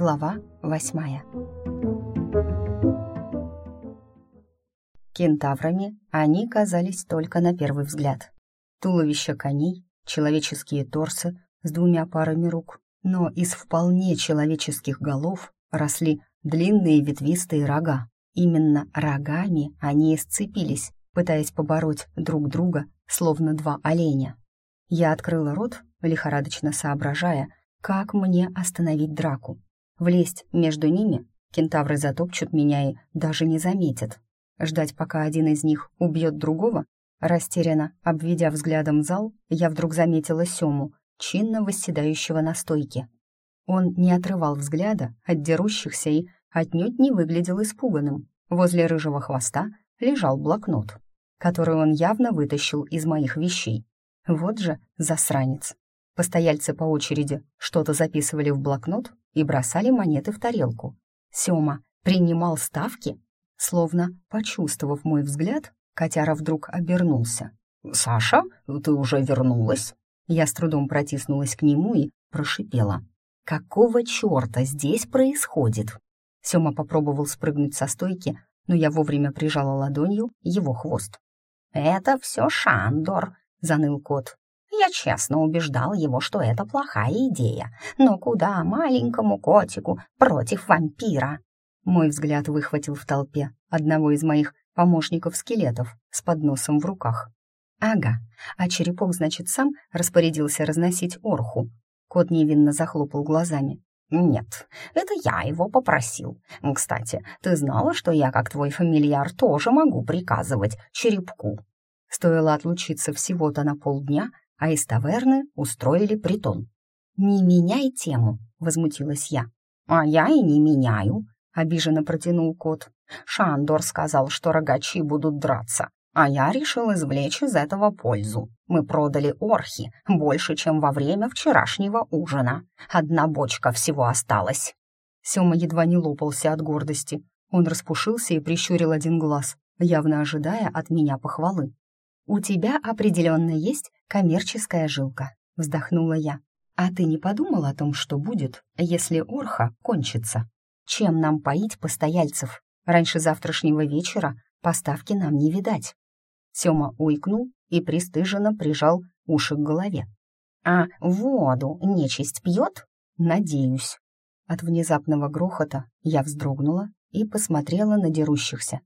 Глава восьмая. Кентаврами они казались только на первый взгляд. Туловища коней, человеческие торсы с двумя парами рук, но из вполне человеческих голов росли длинные ветвистые рога. Именно рогами они и сцепились, пытаясь побороть друг друга, словно два оленя. Я открыла рот, лихорадочно соображая, как мне остановить драку. Влезть между ними кентавры затопчут меня и даже не заметят. Ждать, пока один из них убьет другого? Растерянно, обведя взглядом зал, я вдруг заметила Сему, чинно восседающего на стойке. Он не отрывал взгляда от дерущихся и отнюдь не выглядел испуганным. Возле рыжего хвоста лежал блокнот, который он явно вытащил из моих вещей. Вот же засранец. Постояльцы по очереди что-то записывали в блокнот и бросали монеты в тарелку. Сёма принимал ставки, словно, почувствовав мой взгляд, котяра вдруг обернулся. «Саша, ты уже вернулась?» Я с трудом протиснулась к нему и прошипела. «Какого черта здесь происходит?» Сёма попробовал спрыгнуть со стойки, но я вовремя прижала ладонью его хвост. «Это все Шандор», — заныл кот. «Я честно убеждал его, что это плохая идея, но куда маленькому котику против вампира?» Мой взгляд выхватил в толпе одного из моих помощников-скелетов с подносом в руках. «Ага, а черепок, значит, сам распорядился разносить орху». Кот невинно захлопал глазами. «Нет, это я его попросил. Кстати, ты знала, что я, как твой фамильяр, тоже могу приказывать черепку?» Стоило отлучиться всего-то на полдня, а из таверны устроили притон. «Не меняй тему», — возмутилась я. «А я и не меняю», — обиженно протянул кот. «Шандор сказал, что рогачи будут драться, а я решил извлечь из этого пользу. Мы продали орхи больше, чем во время вчерашнего ужина. Одна бочка всего осталась». Сёма едва не лопался от гордости. Он распушился и прищурил один глаз, явно ожидая от меня похвалы. «У тебя определенно есть коммерческая жилка», — вздохнула я. «А ты не подумал о том, что будет, если орха кончится? Чем нам поить постояльцев? Раньше завтрашнего вечера поставки нам не видать». Сёма уйкнул и пристыженно прижал уши к голове. «А воду нечисть пьет?» «Надеюсь». От внезапного грохота я вздрогнула и посмотрела на дерущихся.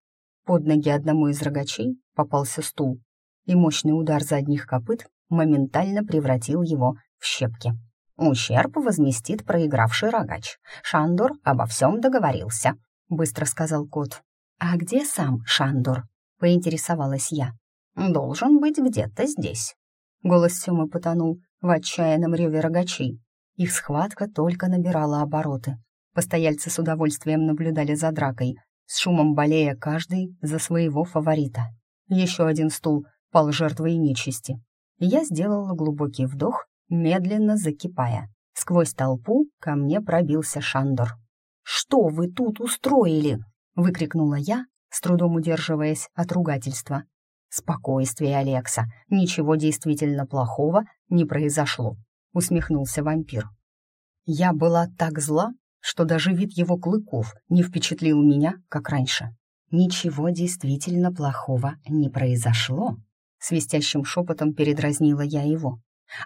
Под ноги одному из рогачей попался стул, и мощный удар задних копыт моментально превратил его в щепки. «Ущерб возместит проигравший рогач. Шандор обо всем договорился», — быстро сказал кот. «А где сам Шандор?» — поинтересовалась я. «Должен быть где-то здесь». Голос Семы потонул в отчаянном реве рогачей. Их схватка только набирала обороты. Постояльцы с удовольствием наблюдали за дракой, с шумом болея каждый за своего фаворита. Еще один стул пал жертвой нечисти. Я сделала глубокий вдох, медленно закипая. Сквозь толпу ко мне пробился Шандор. «Что вы тут устроили?» — выкрикнула я, с трудом удерживаясь от ругательства. «Спокойствие, Алекса, ничего действительно плохого не произошло», — усмехнулся вампир. Я была так зла, что даже вид его клыков не впечатлил меня, как раньше. «Ничего действительно плохого не произошло», свистящим шепотом передразнила я его.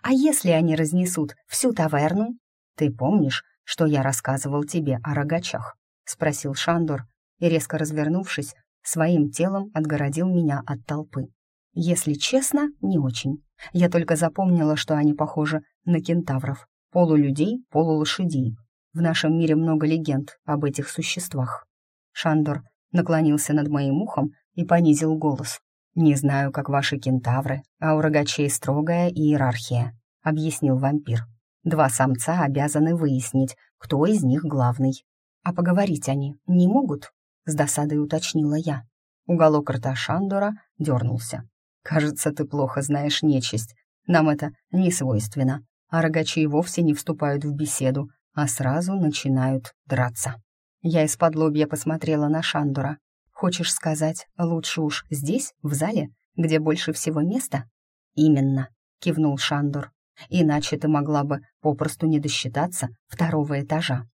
«А если они разнесут всю таверну?» «Ты помнишь, что я рассказывал тебе о рогачах?» — спросил Шандор и, резко развернувшись, своим телом отгородил меня от толпы. Если честно, не очень. Я только запомнила, что они похожи на кентавров, полулюдей, полулошадей. В нашем мире много легенд об этих существах. Шандор наклонился над моим ухом и понизил голос. «Не знаю, как ваши кентавры, а у рогачей строгая иерархия», — объяснил вампир. «Два самца обязаны выяснить, кто из них главный. А поговорить они не могут?» — с досадой уточнила я. Уголок рта Шандора дернулся. «Кажется, ты плохо знаешь нечисть. Нам это не свойственно, а рогачи вовсе не вступают в беседу, а сразу начинают драться». Я из-под лобья посмотрела на Шандора. Хочешь сказать, лучше уж здесь, в зале, где больше всего места? Именно, кивнул Шандор. Иначе ты могла бы попросту не досчитаться второго этажа.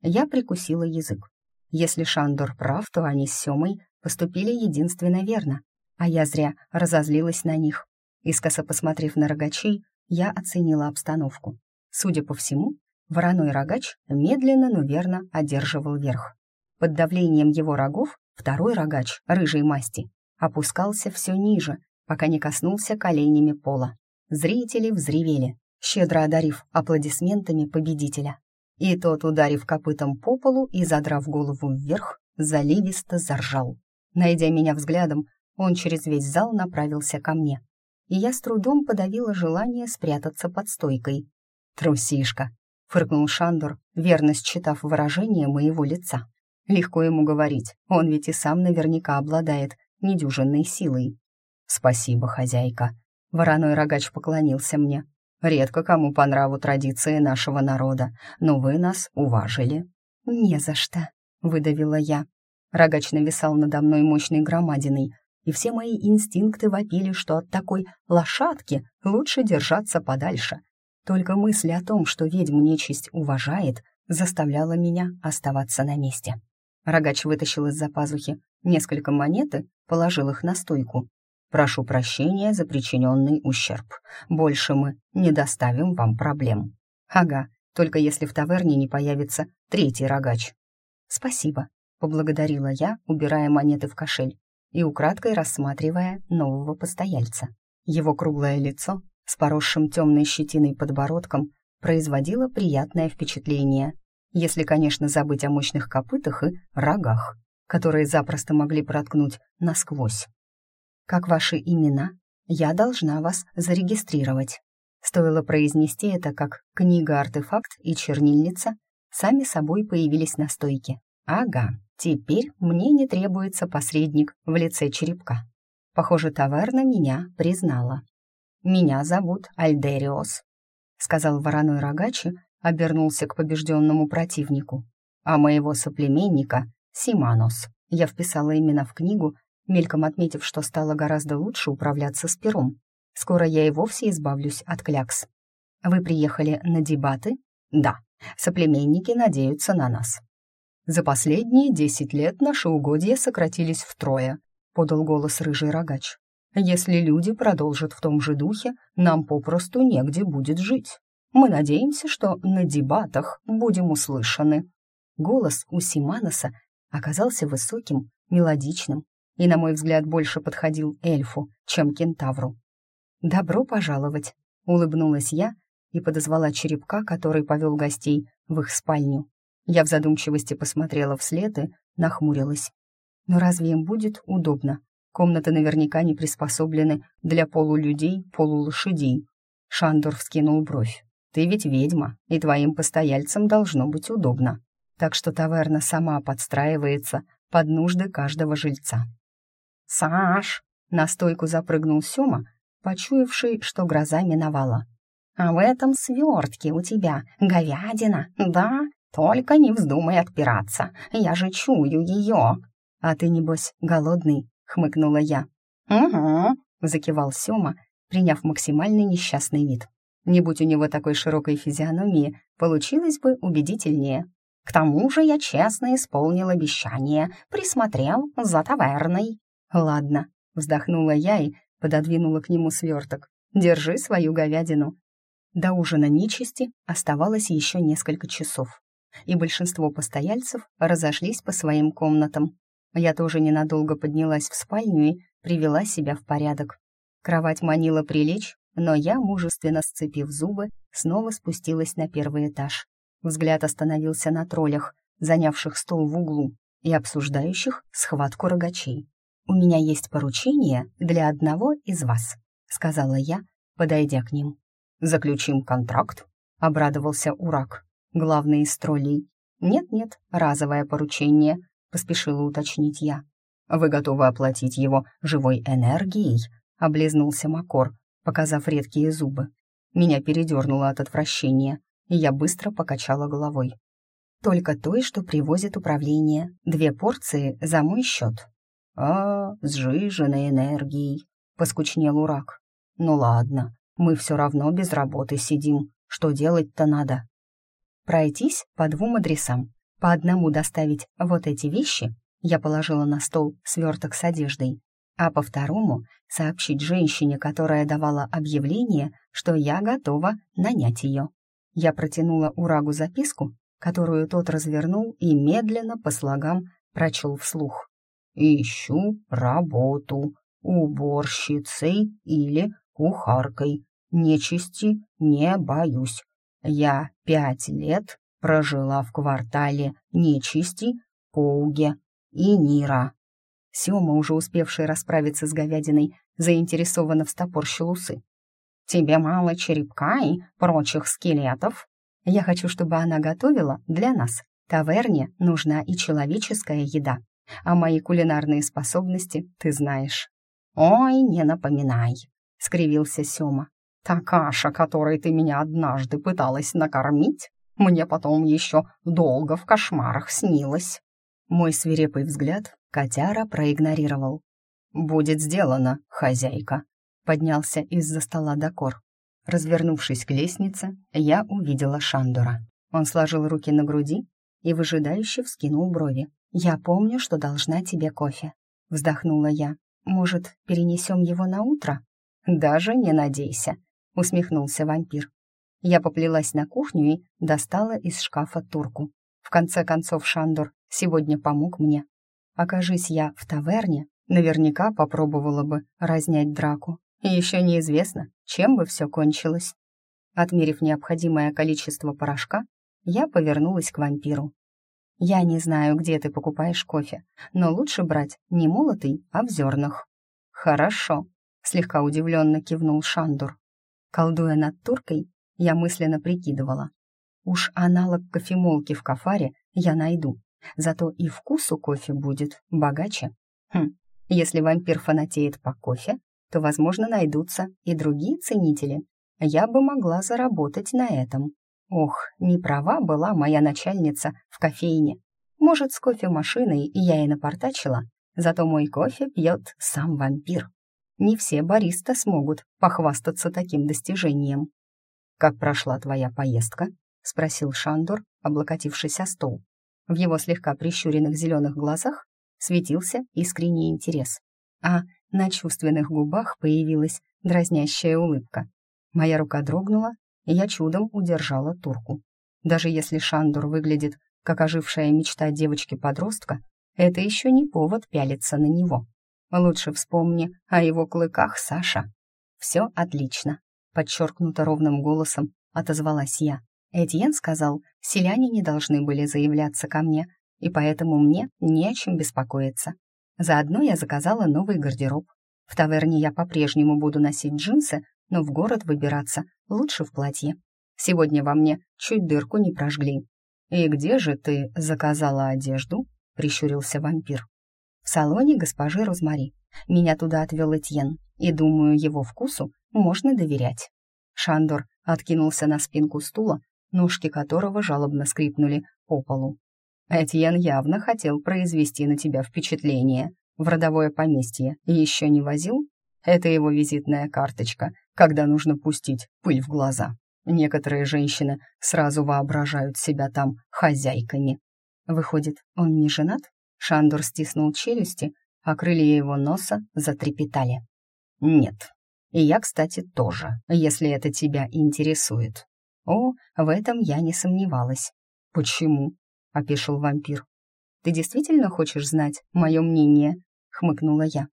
Я прикусила язык. Если Шандор прав, то они с Семой поступили единственно верно, а я зря разозлилась на них. Искоса посмотрев на рогачей, я оценила обстановку. Судя по всему, вороной рогач медленно, но верно одерживал верх. Под давлением его рогов второй рогач, рыжей масти, опускался все ниже, пока не коснулся коленями пола. Зрители взревели, щедро одарив аплодисментами победителя. И тот, ударив копытом по полу и задрав голову вверх, заливисто заржал. Найдя меня взглядом, он через весь зал направился ко мне. И я с трудом подавила желание спрятаться под стойкой. «Трусишка!» — фыркнул Шандор, верно считав выражение моего лица. Легко ему говорить, он ведь и сам наверняка обладает недюжинной силой. «Спасибо, хозяйка!» Вороной рогач поклонился мне. «Редко кому по нраву традиции нашего народа, но вы нас уважили». «Не за что», — выдавила я. Рогач нависал надо мной мощной громадиной, и все мои инстинкты вопили, что от такой лошадки лучше держаться подальше. Только мысль о том, что ведьму нечисть уважает, заставляла меня оставаться на месте. Рогач вытащил из-за пазухи несколько монет и положил их на стойку. «Прошу прощения за причиненный ущерб. Больше мы не доставим вам проблем». «Ага, только если в таверне не появится третий рогач». «Спасибо», — поблагодарила я, убирая монеты в кошель и украдкой рассматривая нового постояльца. Его круглое лицо с поросшим темной щетиной подбородком производило приятное впечатление, если, конечно, забыть о мощных копытах и рогах, которые запросто могли проткнуть насквозь. «Как ваши имена? Я должна вас зарегистрировать». Стоило произнести это, как книга-артефакт и чернильница сами собой появились на стойке. «Ага, Теперь мне не требуется посредник в лице черепка. Похоже, таверна меня признала. «Меня зовут Альдериос», — сказал вороной рогачи, обернулся к побежденному противнику. «А моего соплеменника — Симанос». Я вписала именно в книгу, мельком отметив, что стало гораздо лучше управляться с пером. Скоро я и вовсе избавлюсь от клякс. «Вы приехали на дебаты?» «Да, соплеменники надеются на нас. «За последние десять лет наши угодья сократились втрое», — подал голос рыжий рогач. «Если люди продолжат в том же духе, нам попросту негде будет жить. Мы надеемся, что на дебатах будем услышаны». Голос у Симаноса оказался высоким, мелодичным и, на мой взгляд, больше подходил эльфу, чем кентавру. «Добро пожаловать», — улыбнулась я и подозвала черепка, который повел гостей в их спальню. Я в задумчивости посмотрела вслед и нахмурилась. Но разве им будет удобно? Комнаты наверняка не приспособлены для полулюдей, полулошадей. Шандор вскинул бровь. «Ты ведь ведьма, и твоим постояльцам должно быть удобно. Так что таверна сама подстраивается под нужды каждого жильца». «Саш!» — на стойку запрыгнул Сёма, почуявший, что гроза миновала. «А в этом свертке у тебя говядина, да? «Только не вздумай отпираться, я же чую ее!» «А ты, небось, голодный?» — хмыкнула я. «Угу», — закивал Сёма, приняв максимальный несчастный вид. Не будь у него такой широкой физиономии, получилось бы убедительнее. «К тому же я честно исполнил обещание, присмотрел за таверной». «Ладно», — вздохнула я и пододвинула к нему сверток. «Держи свою говядину». До ужина нечисти оставалось еще несколько часов и большинство постояльцев разошлись по своим комнатам. Я тоже ненадолго поднялась в спальню и привела себя в порядок. Кровать манила прилечь, но я, мужественно сцепив зубы, снова спустилась на первый этаж. Взгляд остановился на троллях, занявших стол в углу и обсуждающих схватку рогачей. «У меня есть поручение для одного из вас», — сказала я, подойдя к ним. «Заключим контракт», — обрадовался Урак главный из троллей. «Нет-нет, разовое поручение», — поспешила уточнить я. «Вы готовы оплатить его живой энергией?» — облизнулся Макор, показав редкие зубы. Меня передернуло от отвращения, и я быстро покачала головой. «Только той, что привозит управление. Две порции за мой счет». «А, сжиженной энергией», — поскучнел урак. «Ну ладно, мы все равно без работы сидим. Что делать-то надо?» пройтись по двум адресам. по одному доставить вот эти вещи, я положила на стол сверток с одеждой, а по второму сообщить женщине, которая давала объявление, что я готова нанять ее. Я протянула Урагу записку, которую тот развернул и медленно по слогам прочел вслух. «Ищу работу уборщицей или кухаркой. Нечисти не боюсь. Я пять лет прожила в квартале нечисти, Поуге и Нира. Сёма, уже успевший расправиться с говядиной, заинтересованно встопорщил усы. «Тебе мало черепка и прочих скелетов? Я хочу, чтобы она готовила для нас. Таверне нужна и человеческая еда, а мои кулинарные способности ты знаешь». «Ой, не напоминай», — скривился Сёма. «Та каша, которой ты меня однажды пыталась накормить, мне потом еще долго в кошмарах снилась». Мой свирепый взгляд котяра проигнорировал. «Будет сделано, хозяйка», — поднялся из-за стола Докор. Развернувшись к лестнице, я увидела Шандора. Он сложил руки на груди и выжидающе вскинул брови. «Я помню, что должна тебе кофе», — вздохнула я. «Может, перенесем его на утро?» «Даже не надейся», — усмехнулся вампир. Я поплелась на кухню и достала из шкафа турку. В конце концов Шандор сегодня помог мне. Окажись я в таверне, наверняка попробовала бы разнять драку. Еще неизвестно, чем бы все кончилось. Отмерив необходимое количество порошка, я повернулась к вампиру. «Я не знаю, где ты покупаешь кофе, но лучше брать не молотый, а в зернах». «Хорошо», — слегка удивленно кивнул Шандур. Колдуя над туркой, я мысленно прикидывала. Уж аналог кофемолки в кафаре я найду, зато и вкус у кофе будет богаче. Хм, если вампир фанатеет по кофе, то, возможно, найдутся и другие ценители. Я бы могла заработать на этом. Ох, не права была моя начальница в кофейне. Может, с кофемашиной я и напортачила, зато мой кофе пьет сам вампир. Не все бариста смогут похвастаться таким достижением. «Как прошла твоя поездка?» — спросил Шандор, облокотившись о стол. В его слегка прищуренных зеленых глазах светился искренний интерес, а на чувственных губах появилась дразнящая улыбка. Моя рука дрогнула, и я чудом удержала турку. Даже если Шандор выглядит как ожившая мечта девочки-подростка, это еще не повод пялиться на него. Лучше вспомни о его клыках, Саша. «Все отлично», — подчеркнуто ровным голосом отозвалась я. Этьен сказал, селяне не должны были заявляться ко мне, и поэтому мне не о чем беспокоиться. Заодно я заказала новый гардероб. В таверне я по-прежнему буду носить джинсы, но в город выбираться лучше в платье. Сегодня во мне чуть дырку не прожгли. «И где же ты заказала одежду?» — прищурился вампир. «В салоне госпожи Розмари. Меня туда отвел Этьен, и, думаю, его вкусу можно доверять». Шандор откинулся на спинку стула ножки которого жалобно скрипнули по полу. Этьен явно хотел произвести на тебя впечатление. В родовое поместье еще не возил? Это его визитная карточка, когда нужно пустить пыль в глаза. Некоторые женщины сразу воображают себя там хозяйками. Выходит, он не женат? Шандор стиснул челюсти, а крылья его носа затрепетали. Нет. И я, кстати, тоже, если это тебя интересует. О, в этом я не сомневалась. «Почему?» — опешил вампир. «Ты действительно хочешь знать мое мнение?» — хмыкнула я.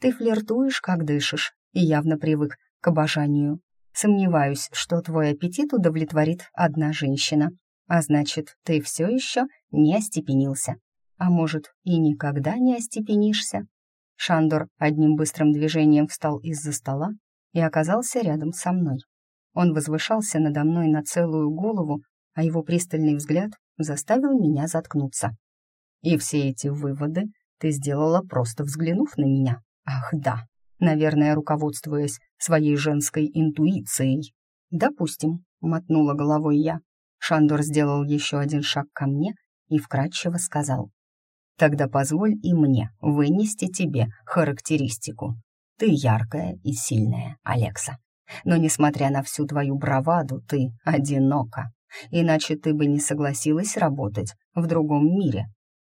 «Ты флиртуешь, как дышишь, и явно привык к обожанию. Сомневаюсь, что твой аппетит удовлетворит одна женщина. А значит, ты все еще не остепенился. А может, и никогда не остепенишься?» Шандор одним быстрым движением встал из-за стола и оказался рядом со мной. Он возвышался надо мной на целую голову, а его пристальный взгляд заставил меня заткнуться. И все эти выводы ты сделала, просто взглянув на меня. Ах, да, наверное, руководствуясь своей женской интуицией. Допустим, мотнула головой я. Шандор сделал еще один шаг ко мне и вкратчиво сказал. Тогда позволь и мне вынести тебе характеристику. Ты яркая и сильная, Алекса. Но, несмотря на всю твою браваду, ты одинока. иначе ты бы не согласилась работать в другом мире».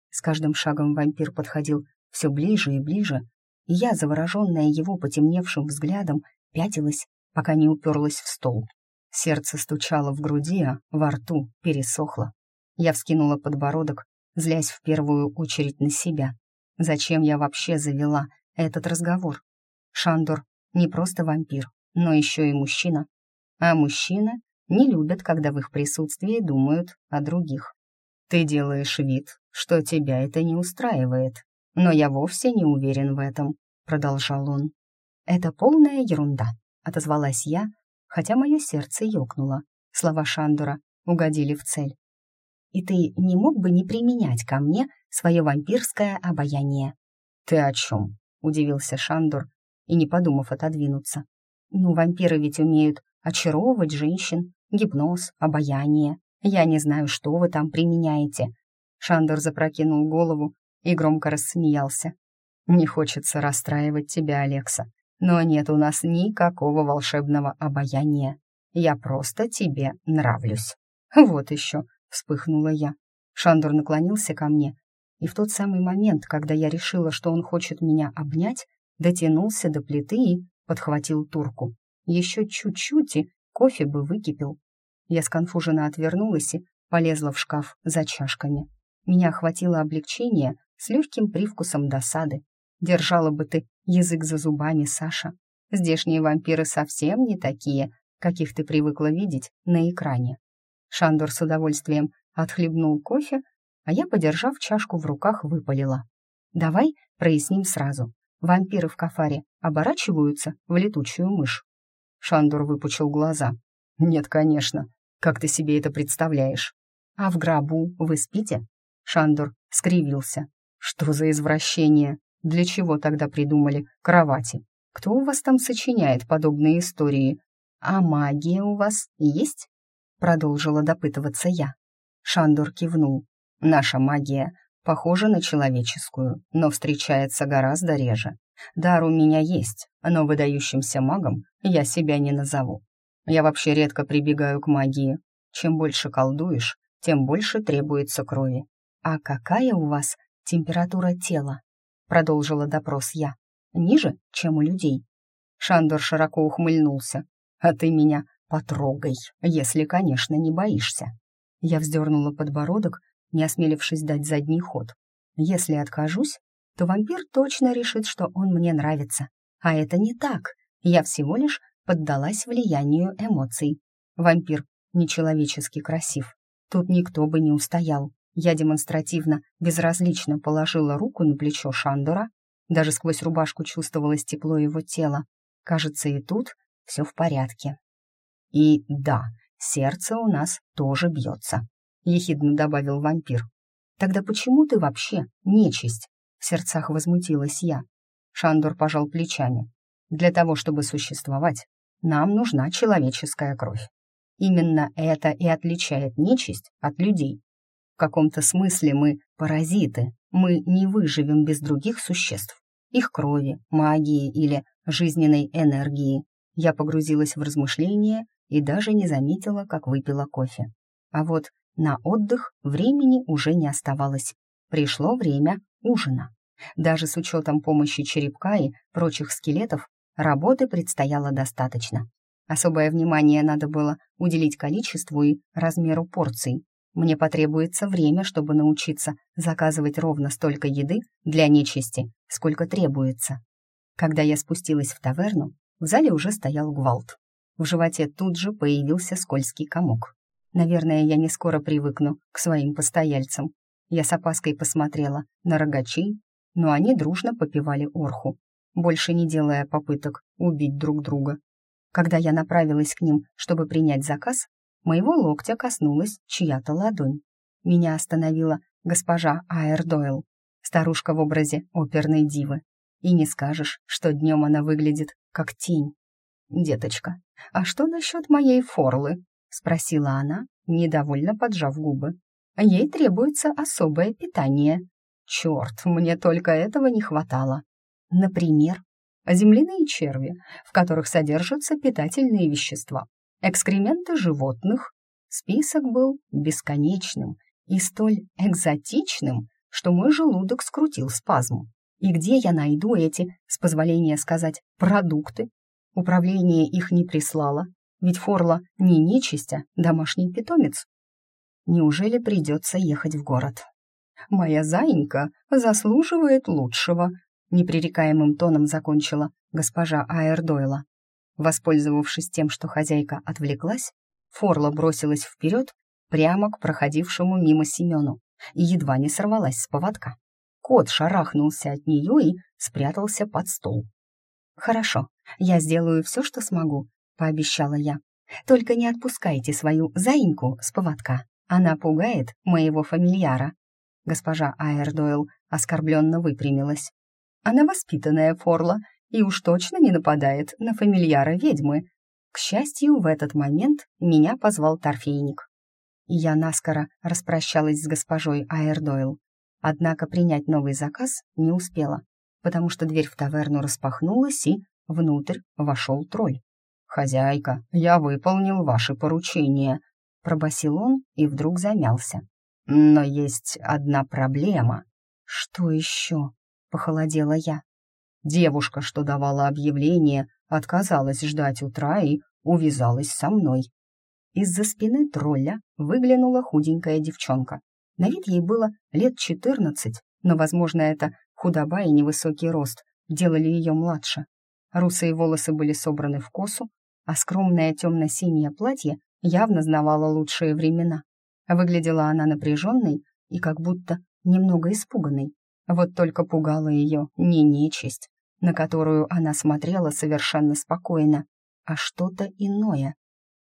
С каждым шагом вампир подходил все ближе и ближе, и я, завороженная его потемневшим взглядом, пятилась, пока не уперлась в стол. Сердце стучало в груди, а во рту пересохло. Я вскинула подбородок, злясь в первую очередь на себя. Зачем я вообще завела этот разговор? Шандор не просто вампир, но еще и мужчина. А мужчины не любят, когда в их присутствии думают о других. Ты делаешь вид, что тебя это не устраивает, но я вовсе не уверен в этом, продолжал он. Это полная ерунда, отозвалась я, хотя мое сердце ёкнуло. Слова Шандора угодили в цель. И ты не мог бы не применять ко мне свое вампирское обаяние? Ты о чем? удивился Шандор и не подумав отодвинуться. Ну, вампиры ведь умеют очаровывать женщин, гипноз, обаяние. Я не знаю, что вы там применяете. Шандор запрокинул голову и громко рассмеялся. Не хочется расстраивать тебя, Алекса, но нет у нас никакого волшебного обаяния. Я просто тебе нравлюсь. Вот еще, вспыхнула я. Шандор наклонился ко мне, и в тот самый момент, когда я решила, что он хочет меня обнять, дотянулся до плиты и подхватил турку. Еще чуть-чуть, и кофе бы выкипел. Я сконфуженно отвернулась и полезла в шкаф за чашками. Меня охватило облегчение с легким привкусом досады. Держала бы ты язык за зубами, Саша. Здешние вампиры совсем не такие, каких ты привыкла видеть на экране. Шандор с удовольствием отхлебнул кофе, а я, подержав чашку в руках, выпалила. «Давай проясним сразу. Вампиры в кафаре оборачиваются в летучую мышь?» Шандор выпучил глаза. «Нет, конечно. Как ты себе это представляешь?» «А в гробу вы спите?» Шандор скривился. «Что за извращение? Для чего тогда придумали кровати? Кто у вас там сочиняет подобные истории? А магия у вас есть?» Продолжила допытываться я. Шандор кивнул. «Наша магия похожа на человеческую, но встречается гораздо реже. Дар у меня есть, но выдающимся магом я себя не назову. Я вообще редко прибегаю к магии. Чем больше колдуешь, тем больше требуется крови. «А какая у вас температура тела?» — продолжила допрос я. «Ниже, чем у людей?» Шандор широко ухмыльнулся. «А ты меня потрогай, если, конечно, не боишься». Я вздернула подбородок, не осмелившись дать задний ход. «Если откажусь, то вампир точно решит, что он мне нравится. А это не так. Я всего лишь поддалась влиянию эмоций. Вампир нечеловечески красив. Тут никто бы не устоял. Я демонстративно, безразлично положила руку на плечо Шандора. Даже сквозь рубашку чувствовалось тепло его тела. Кажется, и тут все в порядке. И да, сердце у нас тоже бьется, ехидно добавил вампир. Тогда почему ты вообще нечисть? В сердцах возмутилась я. Шандор пожал плечами. Для того, чтобы существовать, нам нужна человеческая кровь. Именно это и отличает нечисть от людей. В каком-то смысле мы паразиты, мы не выживем без других существ, их крови, магии или жизненной энергии. Я погрузилась в размышления и даже не заметила, как выпила кофе. А вот на отдых времени уже не оставалось. Пришло время ужина. Даже с учетом помощи черепка и прочих скелетов, работы предстояло достаточно. Особое внимание надо было уделить количеству и размеру порций. Мне потребуется время, чтобы научиться заказывать ровно столько еды для нечисти, сколько требуется. Когда я спустилась в таверну, в зале уже стоял гвалт. В животе тут же появился скользкий комок. Наверное, я не скоро привыкну к своим постояльцам. Я с опаской посмотрела на рогачей, но они дружно попивали орху, больше не делая попыток убить друг друга. Когда я направилась к ним, чтобы принять заказ, моего локтя коснулась чья-то ладонь. Меня остановила госпожа Айр старушка в образе оперной дивы. И не скажешь, что днем она выглядит как тень. «Деточка, а что насчет моей форлы?» — спросила она, недовольно поджав губы. Ей требуется особое питание. Черт, мне только этого не хватало. Например, земляные черви, в которых содержатся питательные вещества, экскременты животных. Список был бесконечным и столь экзотичным, что мой желудок скрутил спазм. И где я найду эти, с позволения сказать, продукты? Управление их не прислало, ведь Форла не нечисть, а домашний питомец. Неужели придется ехать в город? Моя заинька заслуживает лучшего, непререкаемым тоном закончила госпожа Аэрдойла. Воспользовавшись тем, что хозяйка отвлеклась, Форла бросилась вперед прямо к проходившему мимо Семену и едва не сорвалась с поводка. Кот шарахнулся от нее и спрятался под стол. «Хорошо, я сделаю все, что смогу», — пообещала я. «Только не отпускайте свою заиньку с поводка. Она пугает моего фамильяра». Госпожа Айрдойл оскорбленно выпрямилась. «Она воспитанная Форла и уж точно не нападает на фамильяра ведьмы». К счастью, в этот момент меня позвал торфейник. Я наскоро распрощалась с госпожой Айрдойл. Однако принять новый заказ не успела, потому что дверь в таверну распахнулась, и внутрь вошел тролль. «Хозяйка, я выполнил ваше поручение», — пробасил он и вдруг замялся. «Но есть одна проблема». «Что еще?» — похолодела я. Девушка, что давала объявление, отказалась ждать утра и увязалась со мной. Из-за спины тролля выглянула худенькая девчонка. На вид ей было лет четырнадцать, но, возможно, это худоба и невысокий рост делали ее младше. Русые волосы были собраны в косу, а скромное темно-синее платье явно знавало лучшие времена. Выглядела она напряженной и как будто немного испуганной. Вот только пугала ее не нечисть, на которую она смотрела совершенно спокойно, а что-то иное.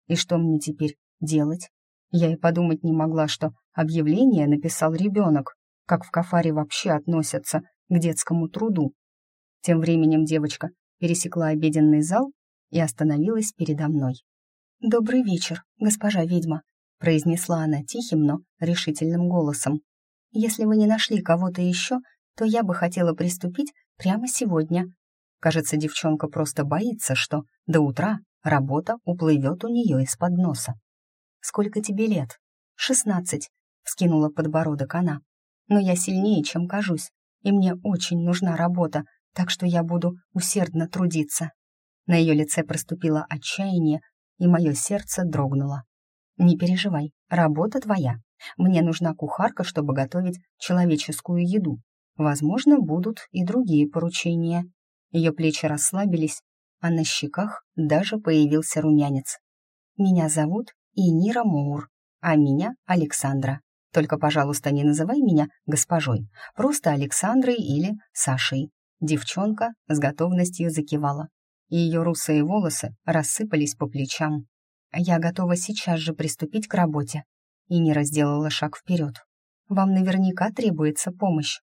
И что мне теперь делать? Я и подумать не могла, что объявление написал ребенок, как в Кафаре вообще относятся к детскому труду. Тем временем девочка пересекла обеденный зал и остановилась передо мной. «Добрый вечер, госпожа ведьма», — произнесла она тихим, но решительным голосом. «Если вы не нашли кого-то еще, то я бы хотела приступить прямо сегодня». Кажется, девчонка просто боится, что до утра работа уплывет у нее из-под носа. «Сколько тебе лет?» «Шестнадцать», — вскинула подбородок она. «Но я сильнее, чем кажусь, и мне очень нужна работа, так что я буду усердно трудиться». На ее лице проступило отчаяние, и мое сердце дрогнуло. «Не переживай, работа твоя. Мне нужна кухарка, чтобы готовить человеческую еду. Возможно, будут и другие поручения». Ее плечи расслабились, а на щеках даже появился румянец. «Меня зовут Инира Мур, а меня Александра. Только, пожалуйста, не называй меня госпожой, просто Александрой или Сашей». Девчонка с готовностью закивала, и ее русые волосы рассыпались по плечам. «Я готова сейчас же приступить к работе». Инира сделала шаг вперед. «Вам наверняка требуется помощь».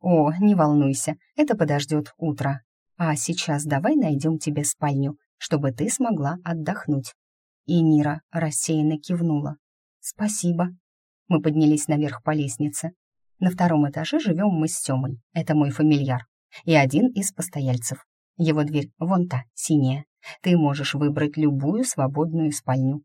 «О, не волнуйся, это подождет утро. А сейчас давай найдем тебе спальню, чтобы ты смогла отдохнуть». И Нира рассеянно кивнула. «Спасибо». Мы поднялись наверх по лестнице. На втором этаже живем мы с Семой. Это мой фамильяр. И один из постояльцев. Его дверь вон та, синяя. Ты можешь выбрать любую свободную спальню.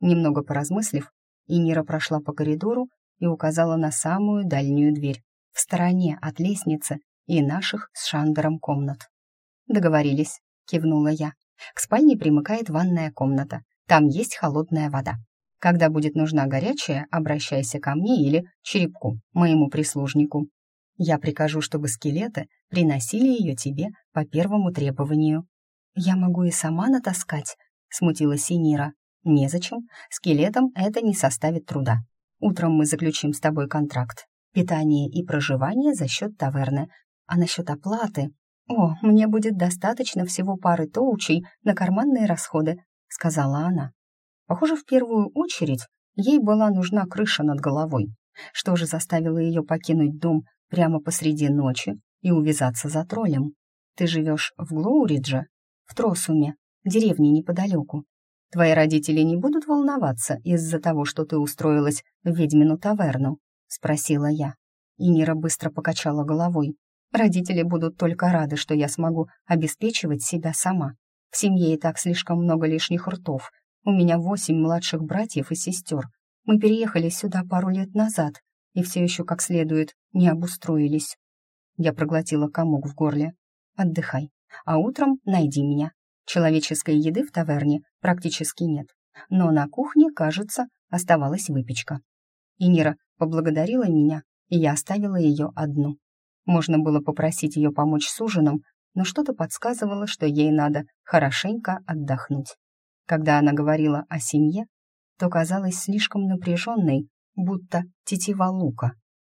Немного поразмыслив, Инира прошла по коридору и указала на самую дальнюю дверь, в стороне от лестницы и наших с Шандером комнат. «Договорились», — кивнула я. «К спальне примыкает ванная комната. Там есть холодная вода. Когда будет нужна горячая, обращайся ко мне или черепку, моему прислужнику. Я прикажу, чтобы скелеты приносили ее тебе по первому требованию». «Я могу и сама натаскать», — смутилась Синира. «Незачем. Скелетам это не составит труда. Утром мы заключим с тобой контракт. Питание и проживание за счет таверны. А насчет оплаты «О, мне будет достаточно всего пары тоучей на карманные расходы», — сказала она. Похоже, в первую очередь ей была нужна крыша над головой. Что же заставило ее покинуть дом прямо посреди ночи и увязаться за троллем? Ты живешь в Глоуридже, в Тросуме, деревне неподалеку. Твои родители не будут волноваться из-за того, что ты устроилась в ведьмину таверну?» — спросила я. И Нира быстро покачала головой. Родители будут только рады, что я смогу обеспечивать себя сама. В семье и так слишком много лишних ртов. У меня восемь младших братьев и сестер. Мы переехали сюда пару лет назад и все еще как следует не обустроились. Я проглотила комок в горле. Отдыхай, а утром найди меня. Человеческой еды в таверне практически нет, но на кухне, кажется, оставалась выпечка. И Нира поблагодарила меня, и я оставила ее одну. Можно было попросить ее помочь с ужином, но что-то подсказывало, что ей надо хорошенько отдохнуть. Когда она говорила о семье, то казалась слишком напряженной, будто тетива лука,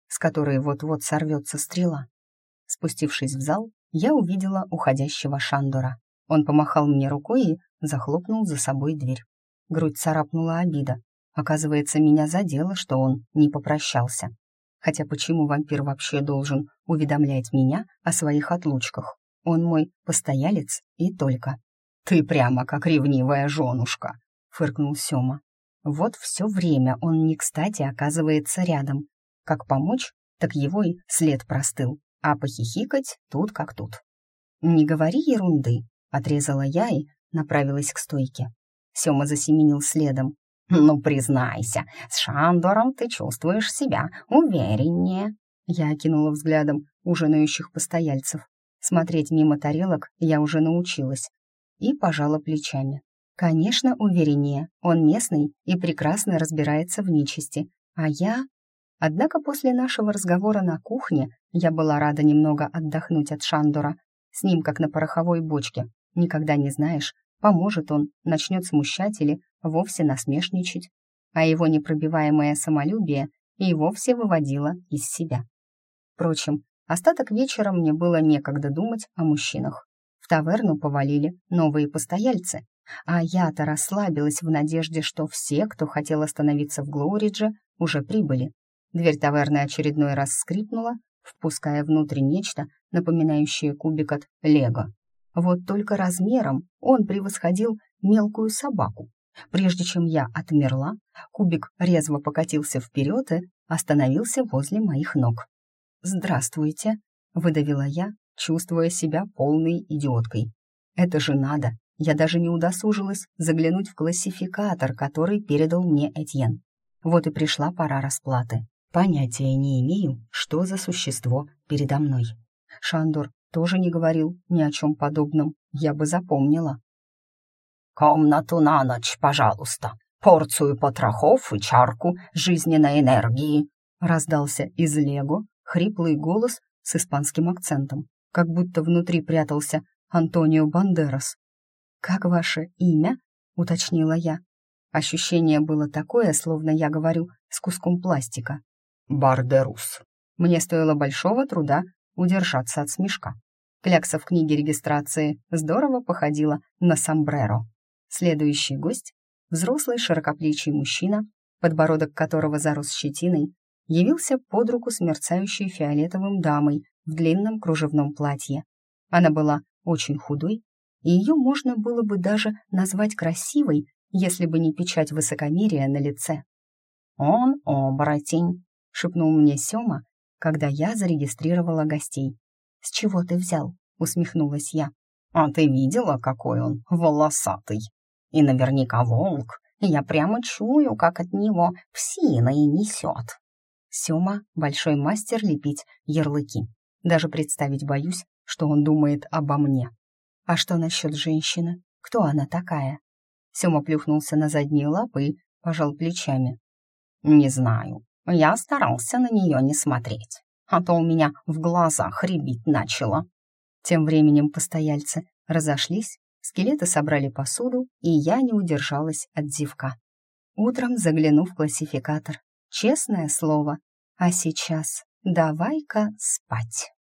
с которой вот-вот сорвется стрела. Спустившись в зал, я увидела уходящего Шандора. Он помахал мне рукой и захлопнул за собой дверь. Грудь царапнула обида. Оказывается, меня задело, что он не попрощался. Хотя почему вампир вообще должен уведомлять меня о своих отлучках? Он мой постоялец и только. «Ты прямо как ревнивая женушка», — фыркнул Сёма. Вот все время он не кстати оказывается рядом. Как помочь, так его и след простыл, а похихикать тут как тут. «Не говори ерунды», — отрезала я и направилась к стойке. Сёма засеменил следом. «Ну, признайся, с Шандором ты чувствуешь себя увереннее». Я окинула взглядом ужинающих постояльцев. Смотреть мимо тарелок я уже научилась, и пожала плечами. Конечно, увереннее, он местный и прекрасно разбирается в нечисти, а я... Однако после нашего разговора на кухне я была рада немного отдохнуть от Шандора. С ним, как на пороховой бочке, никогда не знаешь, поможет он, начнет смущать или вовсе насмешничать. А его непробиваемое самолюбие и вовсе выводило из себя. Впрочем, остаток вечера мне было некогда думать о мужчинах. В таверну повалили новые постояльцы, а я-то расслабилась в надежде, что все, кто хотел остановиться в Глоридже, уже прибыли. Дверь таверны очередной раз скрипнула, впуская внутрь нечто, напоминающее кубик от лего. Вот только размером он превосходил мелкую собаку. Прежде чем я отмерла, кубик резво покатился вперед и остановился возле моих ног. «Здравствуйте», — выдавила я, чувствуя себя полной идиоткой. Это же надо. Я даже не удосужилась заглянуть в классификатор, который передал мне Этьен. Вот и пришла пора расплаты. Понятия не имею, что за существо передо мной. Шандор тоже не говорил ни о чем подобном. Я бы запомнила. «Комнату на ночь, пожалуйста. Порцию потрохов и чарку жизненной энергии», раздался из Лего хриплый голос с испанским акцентом как будто внутри прятался Антонио Бандерас. «Как ваше имя?» — уточнила я. Ощущение было такое, словно я говорю с куском пластика. «Бардерус». Мне стоило большого труда удержаться от смешка. Клякса в книге регистрации здорово походила на сомбреро. Следующий гость — взрослый широкоплечий мужчина, подбородок которого зарос щетиной, явился под руку с мерцающей фиолетовым дамой в длинном кружевном платье. Она была очень худой, и ее можно было бы даже назвать красивой, если бы не печать высокомерия на лице. «Он оборотень», — шепнул мне Сёма, когда я зарегистрировала гостей. «С чего ты взял?» — усмехнулась я. «А ты видела, какой он волосатый? И наверняка волк. Я прямо чую, как от него псиной несет». Сёма — большой мастер лепить ярлыки. Даже представить боюсь, что он думает обо мне. А что насчет женщины? Кто она такая? Сема плюхнулся на задние лапы и пожал плечами. «Не знаю. Я старался на нее не смотреть, а то у меня в глазах рябить начало». Тем временем постояльцы разошлись, скелеты собрали посуду, и я не удержалась от зевка. Утром загляну в классификатор. Честное слово. А сейчас давай-ка спать.